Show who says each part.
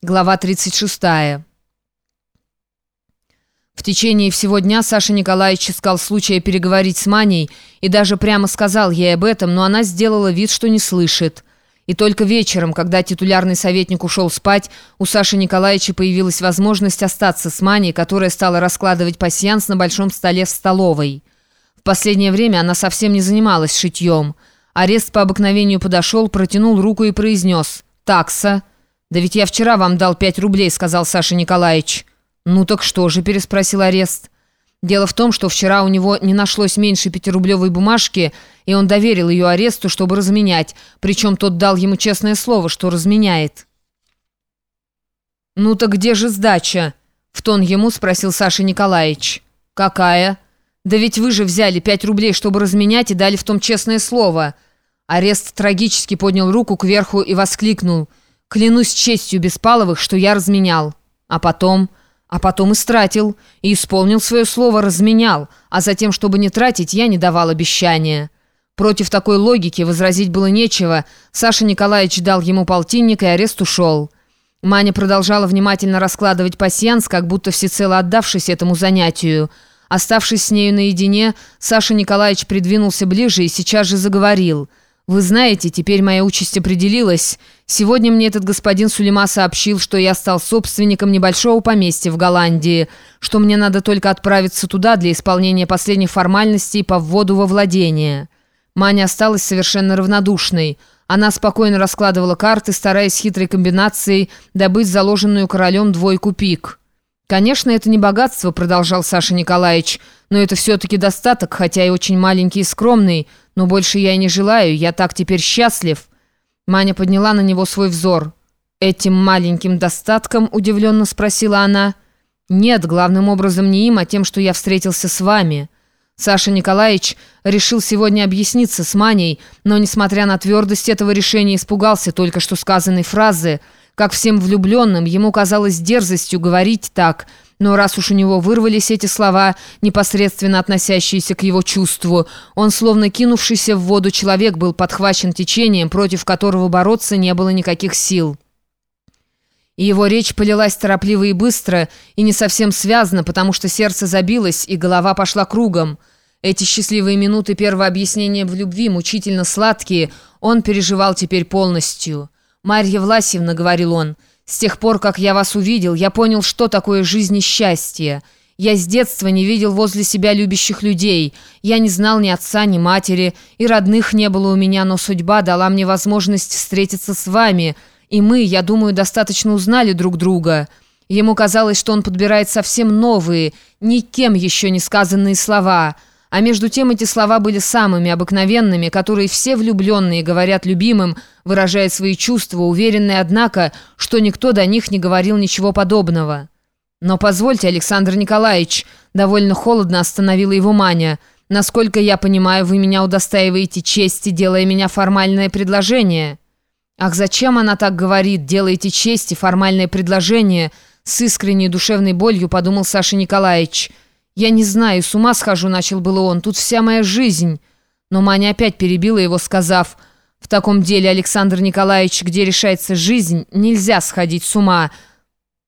Speaker 1: Глава 36. В течение всего дня Саша Николаевич искал случая переговорить с Маней и даже прямо сказал ей об этом, но она сделала вид, что не слышит. И только вечером, когда титулярный советник ушел спать, у Саши Николаевича появилась возможность остаться с Маней, которая стала раскладывать пасьянс на большом столе в столовой. В последнее время она совсем не занималась шитьем. Арест по обыкновению подошел, протянул руку и произнес «Такса». «Да ведь я вчера вам дал пять рублей», — сказал Саша Николаевич. «Ну так что же?» — переспросил арест. Дело в том, что вчера у него не нашлось меньше пятирублевой бумажки, и он доверил ее аресту, чтобы разменять, причем тот дал ему честное слово, что разменяет. «Ну так где же сдача?» — в тон ему спросил Саша Николаевич. «Какая?» «Да ведь вы же взяли пять рублей, чтобы разменять, и дали в том честное слово». Арест трагически поднял руку кверху и воскликнул — Клянусь честью Беспаловых, что я разменял. А потом... А потом истратил. И исполнил свое слово «разменял». А затем, чтобы не тратить, я не давал обещания. Против такой логики возразить было нечего. Саша Николаевич дал ему полтинник, и арест ушел. Маня продолжала внимательно раскладывать пасьянс, как будто всецело отдавшись этому занятию. Оставшись с нею наедине, Саша Николаевич придвинулся ближе и сейчас же заговорил – «Вы знаете, теперь моя участь определилась. Сегодня мне этот господин Сулейма сообщил, что я стал собственником небольшого поместья в Голландии, что мне надо только отправиться туда для исполнения последних формальностей по вводу во владение». Маня осталась совершенно равнодушной. Она спокойно раскладывала карты, стараясь хитрой комбинацией добыть заложенную королем двойку пик. «Конечно, это не богатство», — продолжал Саша Николаевич, «но это все-таки достаток, хотя и очень маленький и скромный». Но больше я и не желаю, я так теперь счастлив». Маня подняла на него свой взор. «Этим маленьким достатком?» – удивленно спросила она. «Нет, главным образом не им, а тем, что я встретился с вами». Саша Николаевич решил сегодня объясниться с Маней, но, несмотря на твердость этого решения, испугался только что сказанной фразы. Как всем влюбленным, ему казалось дерзостью говорить так – но раз уж у него вырвались эти слова, непосредственно относящиеся к его чувству, он, словно кинувшийся в воду человек, был подхвачен течением, против которого бороться не было никаких сил. И его речь полилась торопливо и быстро, и не совсем связно, потому что сердце забилось, и голова пошла кругом. Эти счастливые минуты первого объяснения в любви, мучительно сладкие, он переживал теперь полностью. «Марья Власьевна», — говорил он, — с тех пор, как я вас увидел, я понял, что такое жизнь и счастье. Я с детства не видел возле себя любящих людей. Я не знал ни отца, ни матери, и родных не было у меня, но судьба дала мне возможность встретиться с вами. И мы, я думаю, достаточно узнали друг друга. Ему казалось, что он подбирает совсем новые, никем еще не сказанные слова – а между тем эти слова были самыми обыкновенными, которые все влюбленные говорят любимым, выражая свои чувства, уверенные, однако, что никто до них не говорил ничего подобного. «Но позвольте, Александр Николаевич», — довольно холодно остановила его Маня, «насколько я понимаю, вы меня удостаиваете чести, делая меня формальное предложение». «Ах, зачем она так говорит, делаете честь и формальное предложение?» С искренней душевной болью подумал Саша Николаевич — «Я не знаю, с ума схожу», — начал было он. «Тут вся моя жизнь». Но Маня опять перебила его, сказав, «В таком деле, Александр Николаевич, где решается жизнь, нельзя сходить с ума».